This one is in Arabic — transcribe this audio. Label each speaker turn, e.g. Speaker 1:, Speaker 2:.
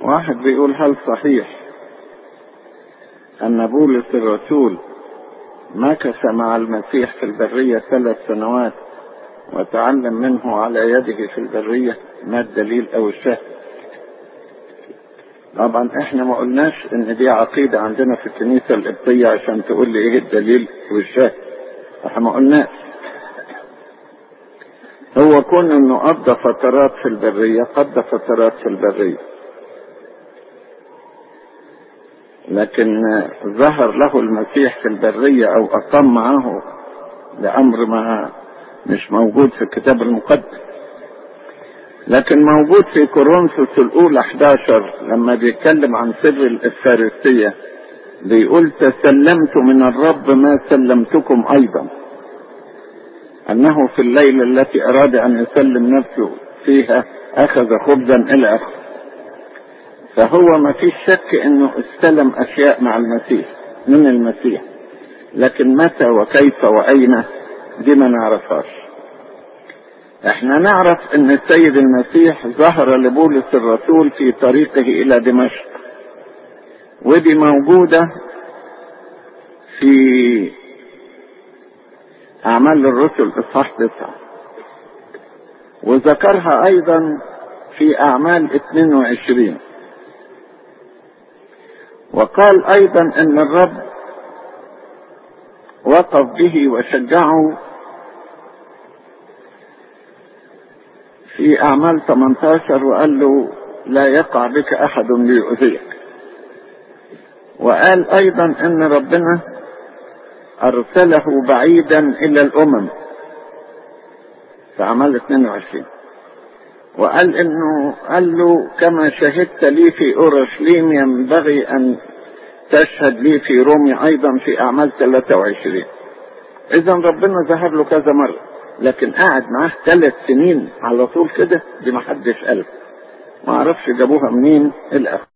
Speaker 1: واحد بيقول هل صحيح أن بولس الرسول مكث مع المسيح في البرية ثلاث سنوات وتعلم منه على يده في البرية ما الدليل أو الشاهد؟ طبعا إحنا ما قلناش إن دي عقيدة عندنا في الكنيسة القبطية عشان تقول لي إيه الدليل والشاهد. إحنا ما قلناش. هو كون إنه قضى فترات في البرية قضى فترات في البرية. لكن ظهر له المسيح في البرية أو أقام معه لأمر ما مش موجود في الكتاب المقدس. لكن موجود في كورنثوس الأولى 11 لما بيتكلم عن سر الافارسية بيقول تسلمت من الرب ما سلمتكم أيضا. أنه في الليلة التي أراد أن يسلم نفسه فيها أخذ خبزا إلى اخره فهو ما فيش شك إنه استلم أشياء مع المسيح من المسيح. لكن متى وكيف وأين؟ دي ما نعرفهاش. إحنا نعرف إن السيد المسيح ظهر لبولس الرسول في طريقه إلى دمشق. ودي موجودة في أعمال الرسل إصحاح تسعة. وذكرها أيضا في أعمال 22 وقال أيضا أن الرب وقف به وشجعه في أعمال 18 وقال له لا يقع بك أحد ليؤذيك. وقال أيضا أن ربنا أرسله بعيدا إلى الأمم في أعمال 22 وقال إنه قال له كما شهدت لي في أورشليم ينبغي أن تشهد لي في رومي أيضا في أعمال 23 اذا ربنا ظهر له كذا مرة لكن قعد معاه ثلاث سنين على طول كده دي ما حدش قال. ما أعرفش جابوها منين الآخر